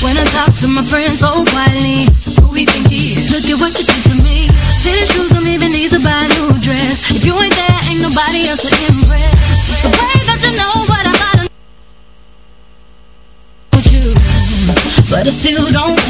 When I talk to my friends oh, so quietly, who we think he is? Look at what you did to me. Tennis shoes, I'm even need to buy a new dress. If you ain't there, ain't nobody else to impress. The way that you know what I'm about to you, but I still don't.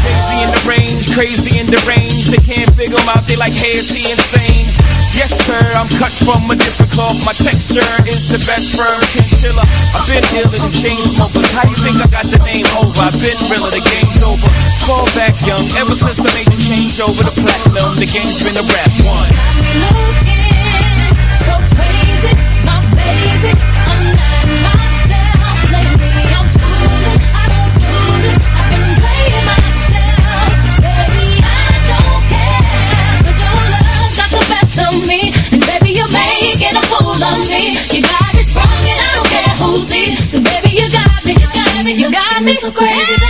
Crazy in the range, crazy in the range. They can't figure him out, they like, hey, is he insane? Yes, sir, I'm cut from a different cloth. My texture is the best firm chinchilla. I've been ill and chain smokers. How you think I got the name over? I've been real, the game's over. Fall back young, ever since I made the change over the platinum. The game's been a rap one. Looking so crazy, my baby. got me so crazy.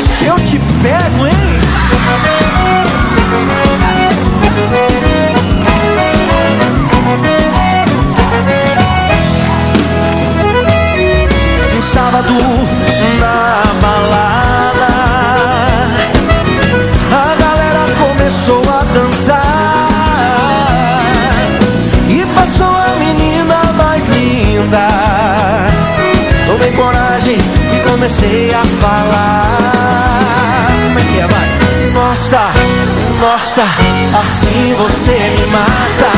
comecei a falar. Como é que é, vai? Nossa, nossa, assim você me mata.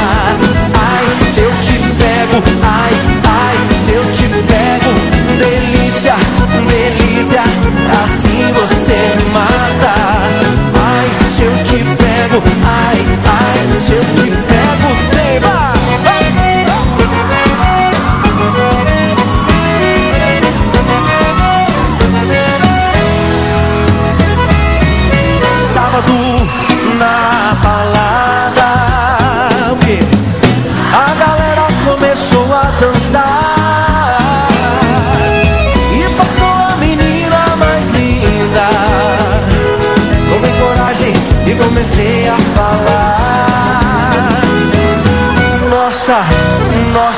Ai, se eu te pego, ai, ai, se eu te pego. Delícia, delícia, assim você me mata. Ai, se eu te pego, ai, ai, se eu te pego, Neymar.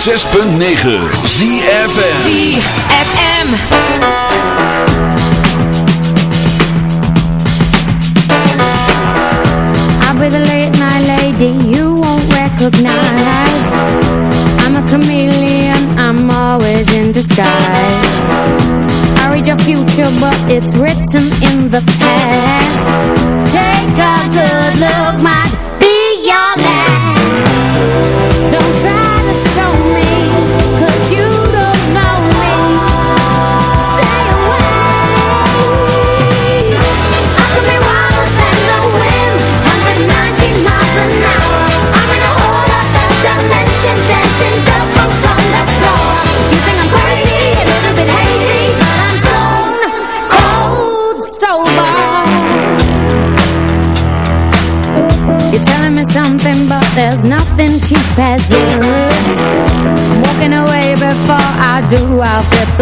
6.9 ZFM ZFM I'll be the late night lady you won't recognize. I'm a chameleon, I'm always in disguise. I read your future but it's written in the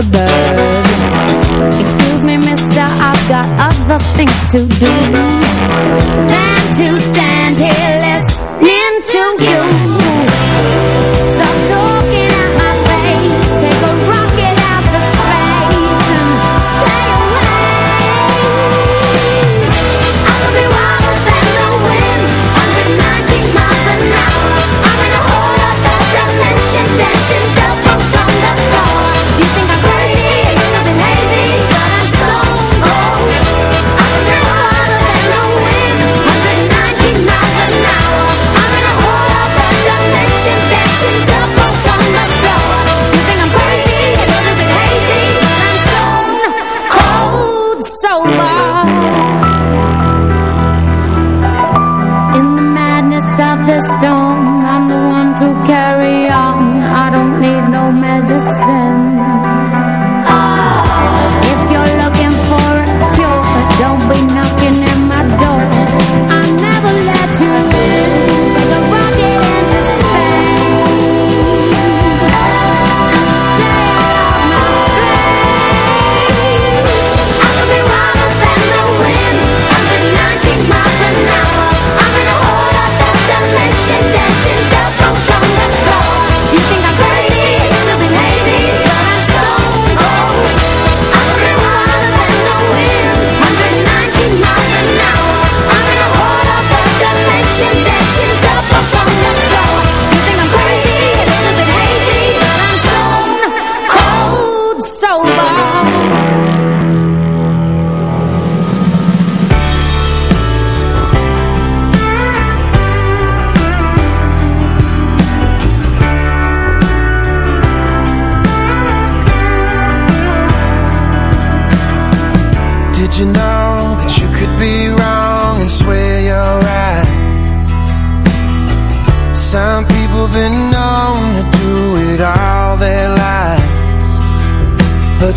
the bird. Excuse me mister, I've got other things to do Than to stand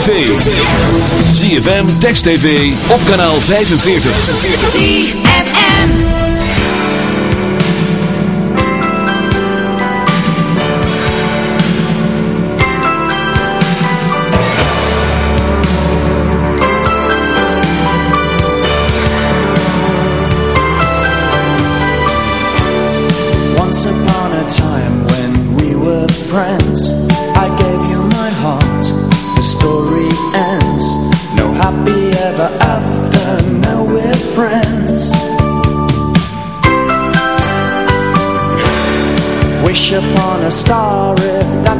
tv. ZFM, Text TV, op kanaal 45. ZFM. Once upon a time when we were friends star if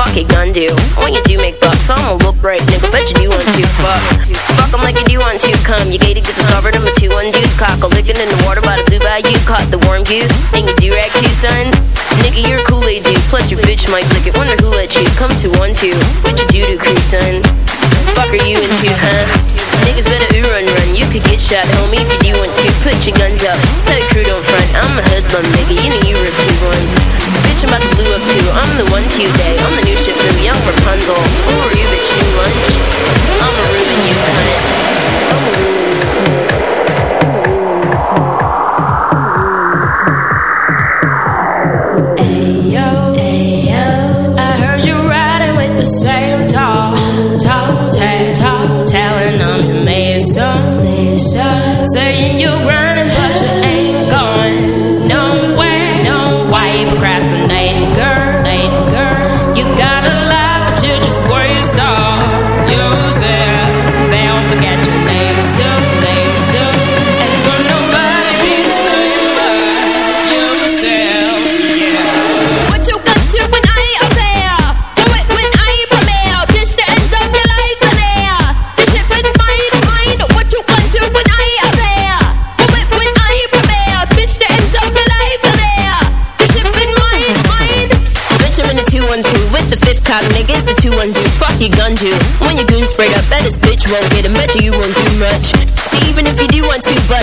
fuck it gun do? When you do make bucks, I'ma look right, nigga. Bet you do want to fuck. Fuck them like you do want to come. You gated, get discovered, I'm a two one deuce cock. A licking in the water by the blue bayou. Caught the warm goose, and you do rag too, son. Nigga, you're a Kool-Aid dude. Plus your bitch might lick it. Wonder who let you come to one two. What you do to crew, son? Fuck are you into, huh? Niggas better ooh run run. You could get shot, homie, if you do want to. Put your guns up. Tell your crew don't front. I'm a hoodlum, nigga. You know you were two ones much am I flew up to? I'm the one to day. I'm the new ship from young Rapunzel. You, bitch, new lunch. I'm a Reuben, you cunt. I'm a Reuben.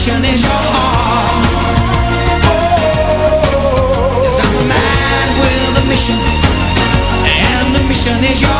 passion in your heart. Oh, I'm a man with a mission, and the mission is yours.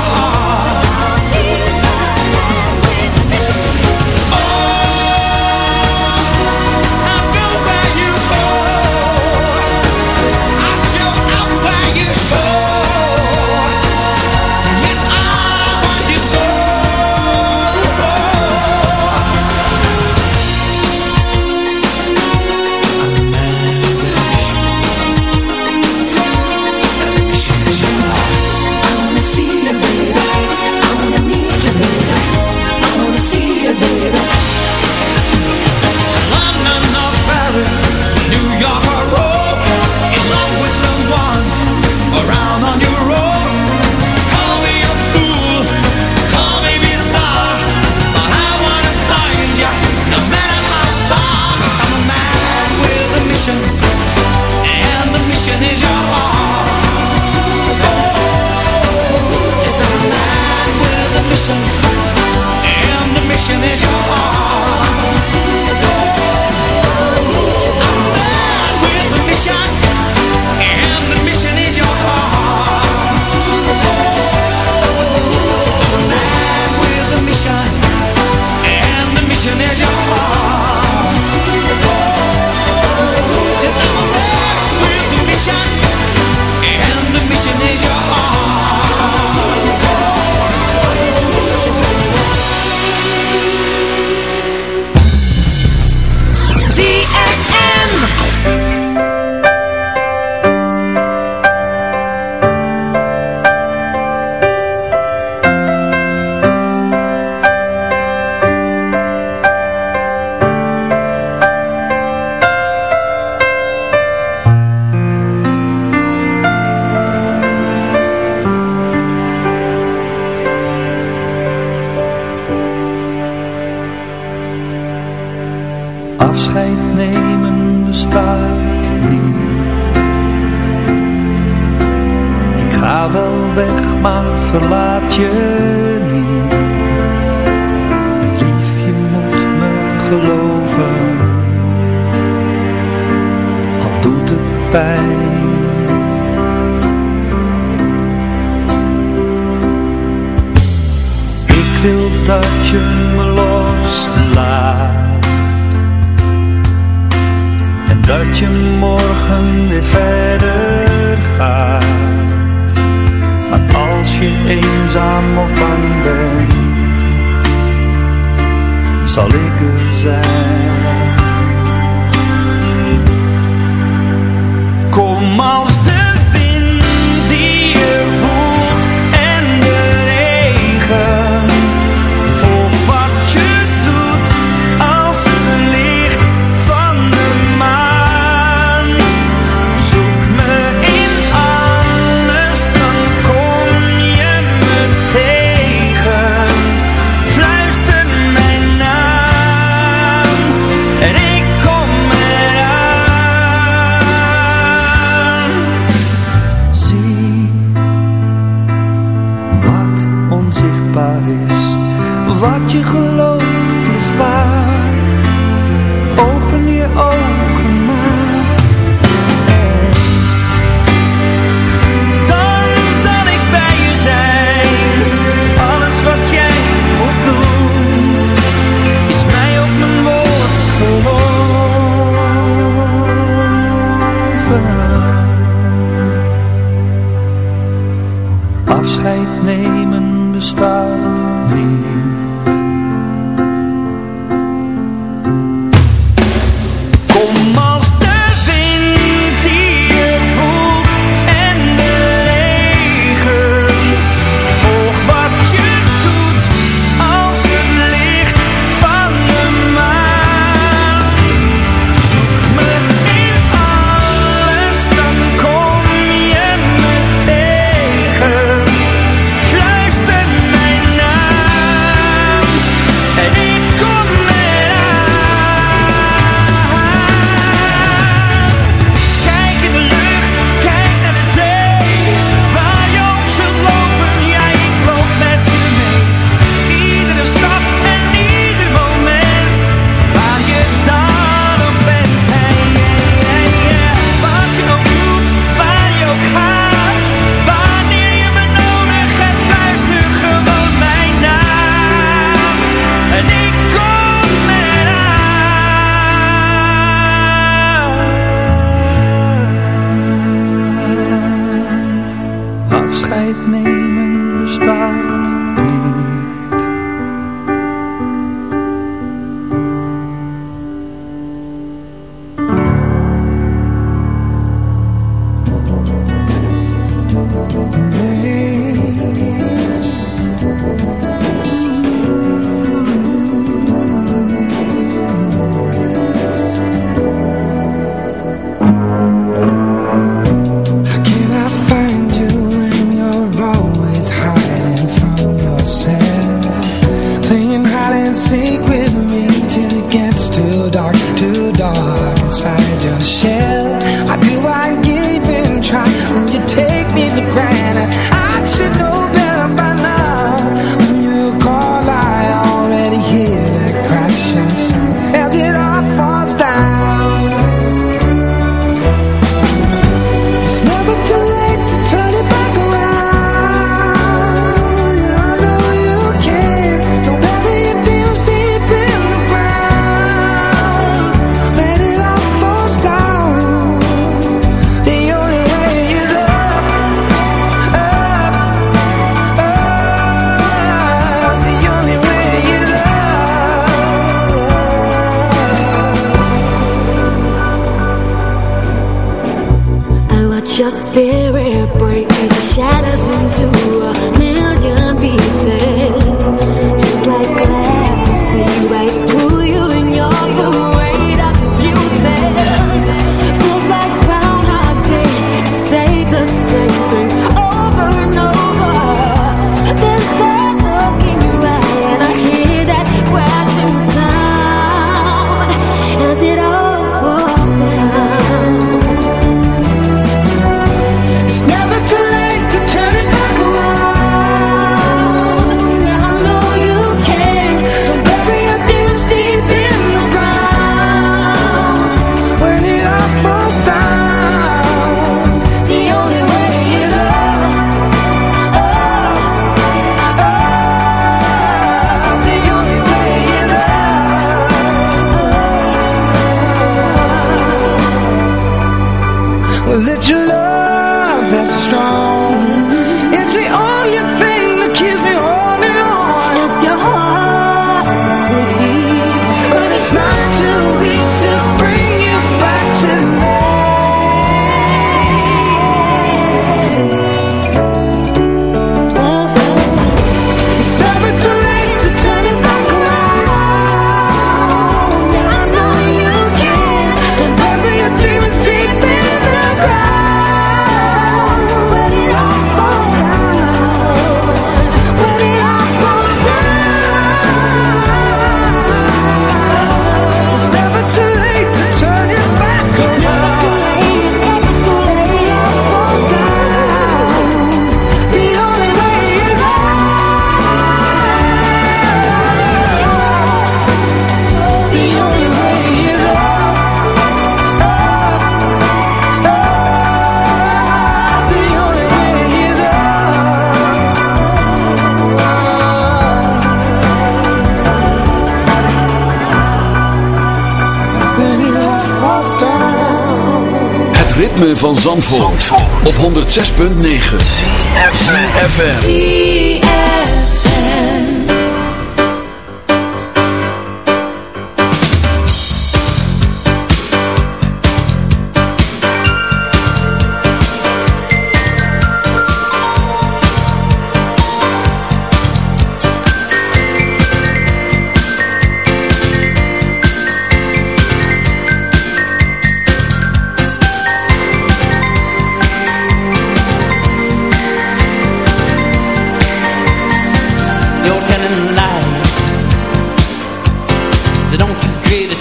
106.9 FM.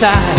You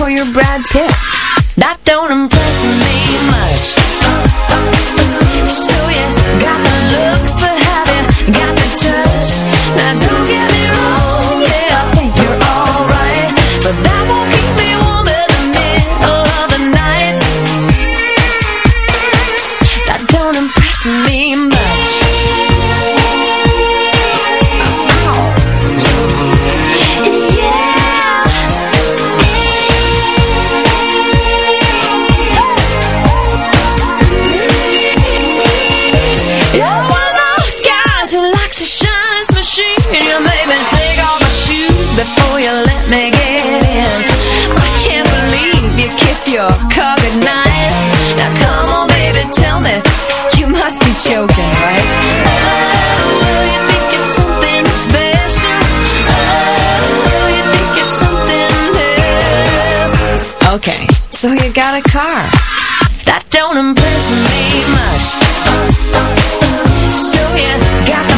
For your Brad Pitt. your car goodnight Now come on baby, tell me You must be joking, right? Oh, you think something special? Oh, you think something else? Okay, so you got a car. That don't impress me much. So you got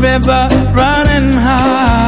Coming running to